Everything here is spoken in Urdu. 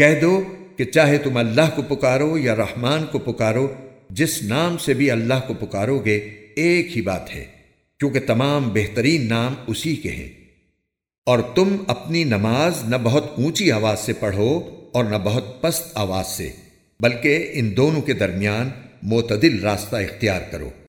کہہ دو کہ چاہے تم اللہ کو پکارو یا رحمان کو پکارو، جس نام سے بھی اللہ کو پکارو گے، ایک ہی بات ہے، کیونکہ تمام بہترین نام اسی کے ہیں۔ اور تم اپنی نماز نہ بہت اونچی آواز سے پڑھو اور نہ بہت پست آواز سے، بلکہ ان دونوں کے درمیان معتدل راستہ اختیار کرو۔